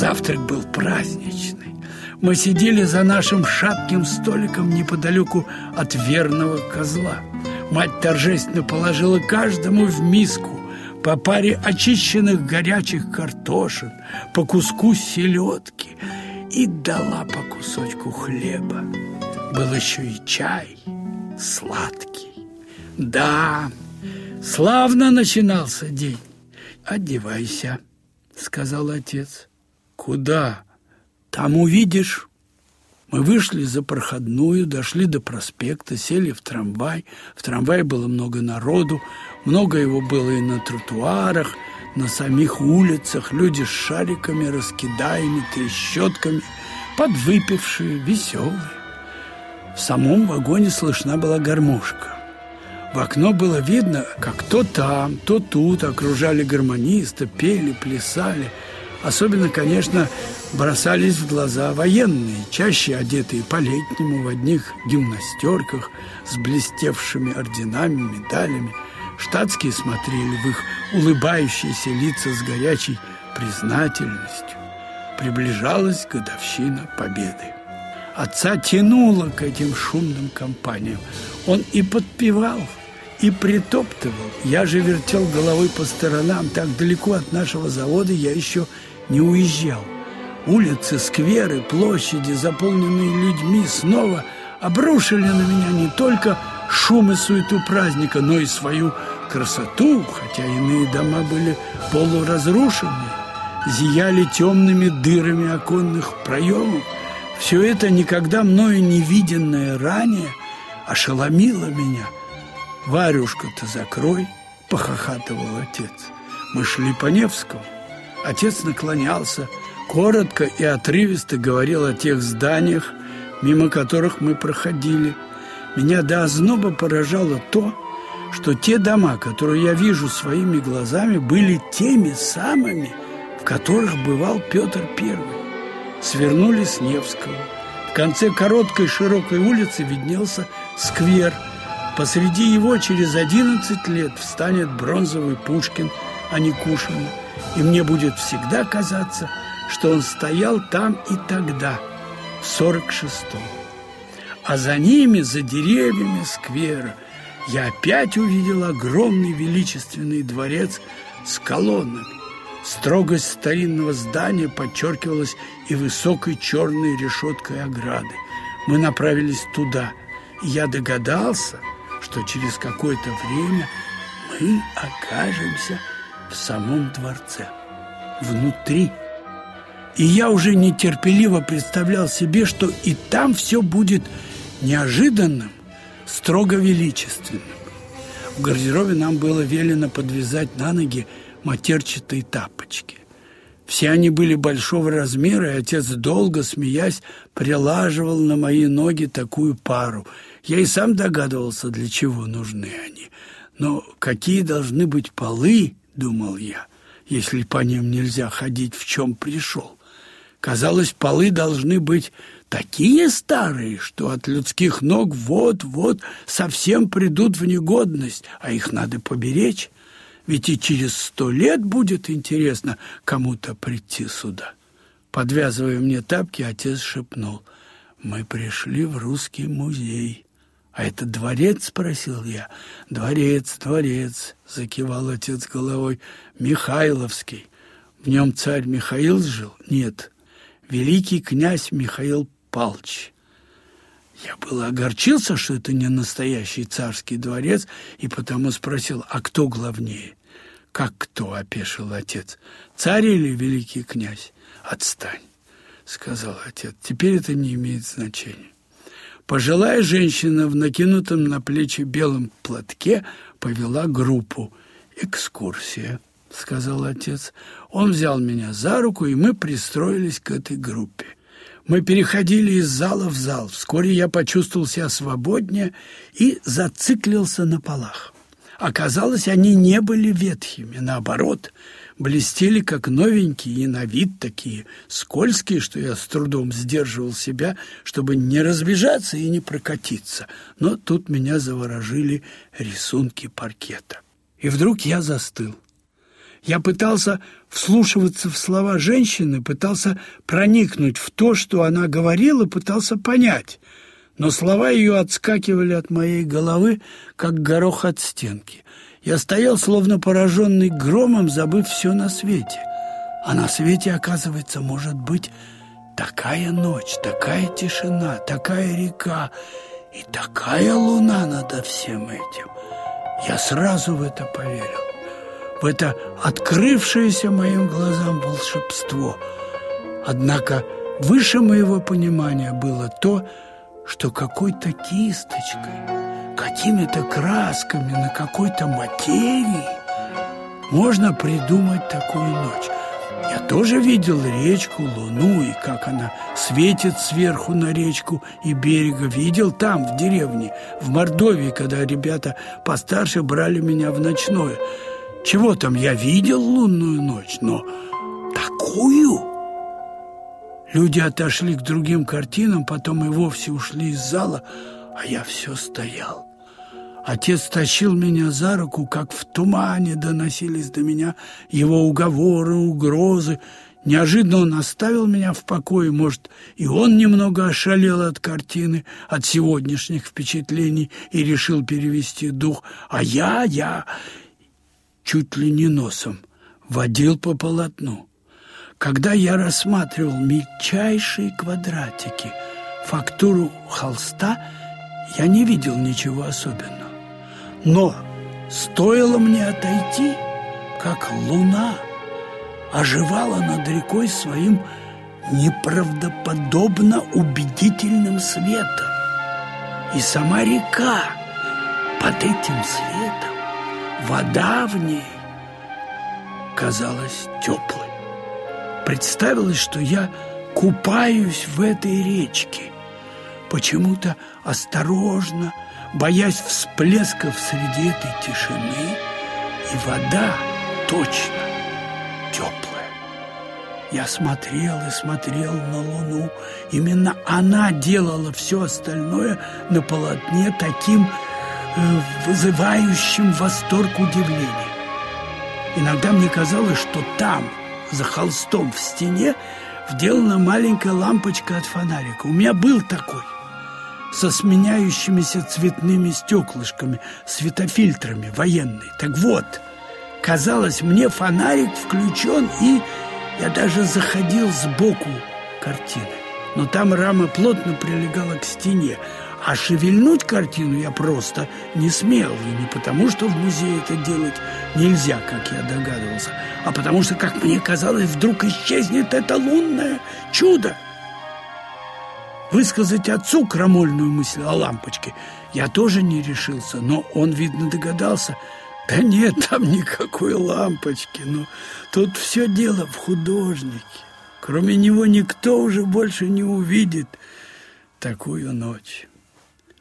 Завтрак был праздничный. Мы сидели за нашим шатким столиком неподалеку от верного козла. Мать торжественно положила каждому в миску по паре очищенных горячих картошин, по куску селедки и дала по кусочку хлеба. Был еще и чай сладкий. Да, славно начинался день. «Одевайся», — сказал отец. «Куда?» «Там увидишь». Мы вышли за проходную, дошли до проспекта, сели в трамвай. В трамвае было много народу, много его было и на тротуарах, на самих улицах. Люди с шариками, раскидаемыми, трещотками, подвыпившие, веселые. В самом вагоне слышна была гармошка. В окно было видно, как то там, то тут окружали гармониста, пели, плясали. Особенно, конечно, бросались в глаза военные, чаще одетые по-летнему в одних гимнастерках с блестевшими орденами, медалями. Штатские смотрели в их улыбающиеся лица с горячей признательностью. Приближалась годовщина Победы. Отца тянуло к этим шумным компаниям. Он и подпевал, и притоптывал. Я же вертел головой по сторонам. Так далеко от нашего завода я еще не уезжал. Улицы, скверы, площади, заполненные людьми, снова обрушили на меня не только шум и суету праздника, но и свою красоту, хотя иные дома были полуразрушены, зияли темными дырами оконных проемов. Все это никогда мною не виденное ранее ошеломило меня – «Варюшка-то закрой!» – похохатывал отец. Мы шли по Невскому. Отец наклонялся, коротко и отрывисто говорил о тех зданиях, мимо которых мы проходили. Меня до озноба поражало то, что те дома, которые я вижу своими глазами, были теми самыми, в которых бывал Петр Первый. Свернули с Невского. В конце короткой широкой улицы виднелся сквер – Посреди его через 11 лет встанет бронзовый Пушкин, а не Кушин. И мне будет всегда казаться, что он стоял там и тогда, в 46-м. А за ними, за деревьями сквера, я опять увидел огромный величественный дворец с колоннами. Строгость старинного здания подчеркивалась и высокой черной решеткой ограды. Мы направились туда, и я догадался – что через какое-то время мы окажемся в самом дворце, внутри. И я уже нетерпеливо представлял себе, что и там все будет неожиданным, строго величественным. В гардеробе нам было велено подвязать на ноги матерчатые тапочки. Все они были большого размера, и отец, долго смеясь, прилаживал на мои ноги такую пару – я и сам догадывался, для чего нужны они. Но какие должны быть полы, думал я, если по ним нельзя ходить, в чем пришел. Казалось, полы должны быть такие старые, что от людских ног вот-вот совсем придут в негодность, а их надо поберечь. Ведь и через сто лет будет интересно кому-то прийти сюда. Подвязывая мне тапки, отец шепнул, «Мы пришли в русский музей». «А это дворец?» – спросил я. «Дворец, дворец», – закивал отец головой. «Михайловский. В нем царь Михаил жил?» «Нет, великий князь Михаил Палч». Я было огорчился, что это не настоящий царский дворец, и потому спросил, а кто главнее? «Как кто?» – опешил отец. «Царь или великий князь?» «Отстань», – сказал отец. «Теперь это не имеет значения». Пожилая женщина в накинутом на плечи белом платке повела группу. «Экскурсия», — сказал отец. Он взял меня за руку, и мы пристроились к этой группе. Мы переходили из зала в зал. Вскоре я почувствовал себя свободнее и зациклился на полах. Оказалось, они не были ветхими, наоборот — блестели как новенькие и на вид такие скользкие, что я с трудом сдерживал себя, чтобы не разбежаться и не прокатиться. Но тут меня заворожили рисунки паркета. И вдруг я застыл. Я пытался вслушиваться в слова женщины, пытался проникнуть в то, что она говорила, пытался понять. Но слова ее отскакивали от моей головы, как горох от стенки. Я стоял, словно пораженный громом, забыв все на свете. А на свете, оказывается, может быть такая ночь, такая тишина, такая река и такая луна над всем этим. Я сразу в это поверил в это открывшееся моим глазам волшебство. Однако выше моего понимания было то, что какой-то кисточкой, какими-то красками на какой-то материи можно придумать такую ночь. Я тоже видел речку, луну, и как она светит сверху на речку и берега. Видел там, в деревне, в Мордовии, когда ребята постарше брали меня в ночное – чего там, я видел лунную ночь, но такую... Люди отошли к другим картинам, потом и вовсе ушли из зала, а я все стоял. Отец тащил меня за руку, как в тумане доносились до меня его уговоры, угрозы. Неожиданно он оставил меня в покое, может, и он немного ошалел от картины, от сегодняшних впечатлений и решил перевести дух. А я, я, чуть ли не носом, водил по полотну. Когда я рассматривал мельчайшие квадратики, фактуру холста, я не видел ничего особенного. Но стоило мне отойти, как луна оживала над рекой своим неправдоподобно убедительным светом. И сама река под этим светом Вода в ней казалась теплой. Представилось, что я купаюсь в этой речке. Почему-то осторожно, боясь всплесков среди этой тишины, и вода точно теплая. Я смотрел и смотрел на луну. Именно она делала все остальное на полотне таким Э, вызывающим восторг удивления. Иногда мне казалось, что там, за холстом в стене, вделана маленькая лампочка от фонарика. У меня был такой, со сменяющимися цветными стеклышками, светофильтрами военный. Так вот, казалось, мне фонарик включен, и я даже заходил сбоку картины. Но там рама плотно прилегала к стене, а шевельнуть картину я просто не смел. И не потому, что в музее это делать нельзя, как я догадывался, а потому что, как мне казалось, вдруг исчезнет это лунное чудо. Высказать отцу крамольную мысль о лампочке я тоже не решился, но он, видно, догадался. Да нет там никакой лампочки, но тут все дело в художнике. Кроме него никто уже больше не увидит такую ночь.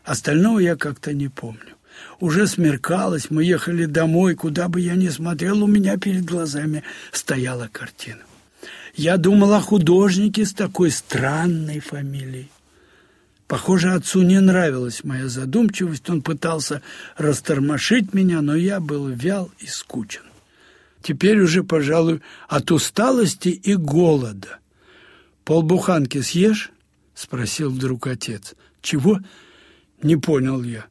Остального я как-то не помню. Уже смеркалось, мы ехали домой, куда бы я ни смотрел, у меня перед глазами стояла картина. Я думал о художнике с такой странной фамилией. Похоже, отцу не нравилась моя задумчивость, он пытался растормошить меня, но я был вял и скучен. Теперь уже, пожалуй, от усталости и голода. «Полбуханки съешь?» — спросил вдруг отец. «Чего?» Не понял я.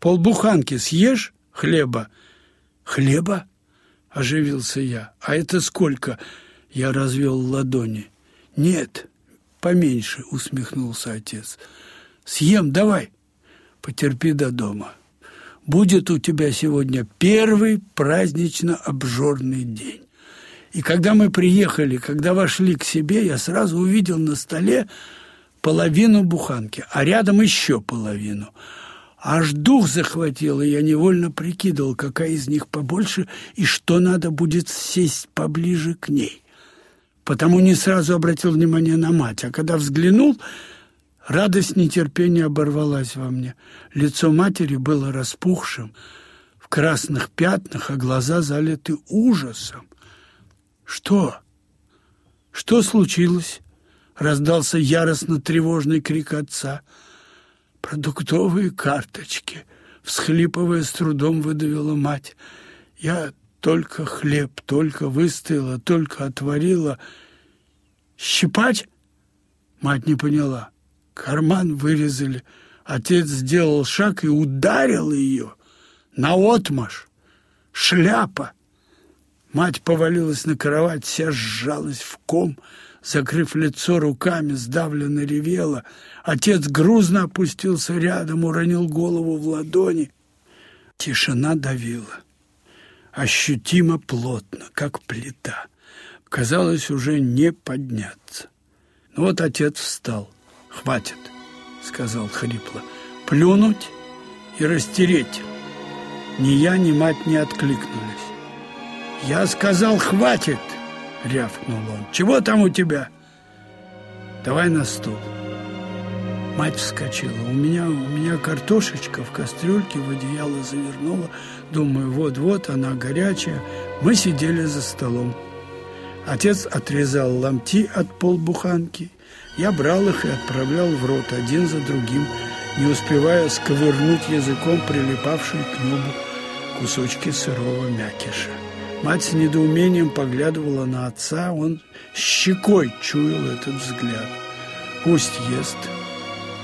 Полбуханки съешь хлеба? Хлеба? Оживился я. А это сколько? Я развел ладони. Нет, поменьше, усмехнулся отец. Съем давай. Потерпи до дома. Будет у тебя сегодня первый празднично-обжорный день. И когда мы приехали, когда вошли к себе, я сразу увидел на столе половину буханки, а рядом еще половину. Аж дух захватил, и я невольно прикидывал, какая из них побольше и что надо будет сесть поближе к ней. Потому не сразу обратил внимание на мать, а когда взглянул, радость нетерпения оборвалась во мне. Лицо матери было распухшим, в красных пятнах, а глаза залиты ужасом. «Что? Что случилось?» раздался яростно тревожный крик отца. «Продуктовые карточки!» — всхлипывая с трудом выдавила мать. «Я Только хлеб, только выстояла, только отварила. Щипать? Мать не поняла. Карман вырезали. Отец сделал шаг и ударил ее. Наотмашь. Шляпа. Мать повалилась на кровать, вся сжалась в ком, закрыв лицо руками, сдавленно ревела. Отец грузно опустился рядом, уронил голову в ладони. Тишина давила. Ощутимо плотно, как плита. Казалось, уже не подняться. Но вот отец встал. «Хватит», — сказал хрипло, — «плюнуть и растереть». Ни я, ни мать не откликнулись. «Я сказал, хватит!» — рявкнул он. «Чего там у тебя?» «Давай на стол». Мать вскочила. У меня, у меня картошечка в кастрюльке в одеяло завернула. Думаю, вот-вот, она горячая. Мы сидели за столом. Отец отрезал ломти от полбуханки. Я брал их и отправлял в рот один за другим, не успевая сковырнуть языком прилипавший к небу кусочки сырого мякиша. Мать с недоумением поглядывала на отца, он щекой чуял этот взгляд. Пусть ест,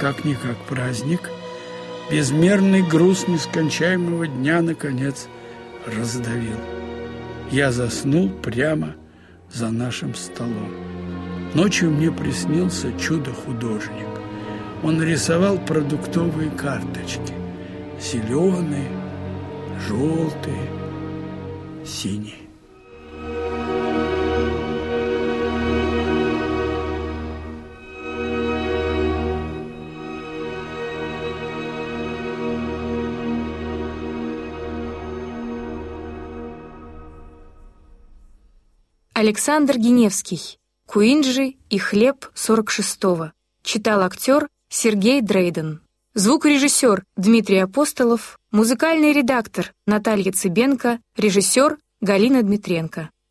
как-никак праздник, безмерный груз нескончаемого дня, наконец, раздавил. Я заснул прямо за нашим столом. Ночью мне приснился чудо-художник. Он рисовал продуктовые карточки. Зеленые, желтые, синий. Александр Геневский. Куинджи и хлеб 46-го. Читал актер Сергей Дрейден. Звукорежиссер Дмитрий Апостолов, музыкальный редактор Наталья Цыбенко, режиссер Галина Дмитренко.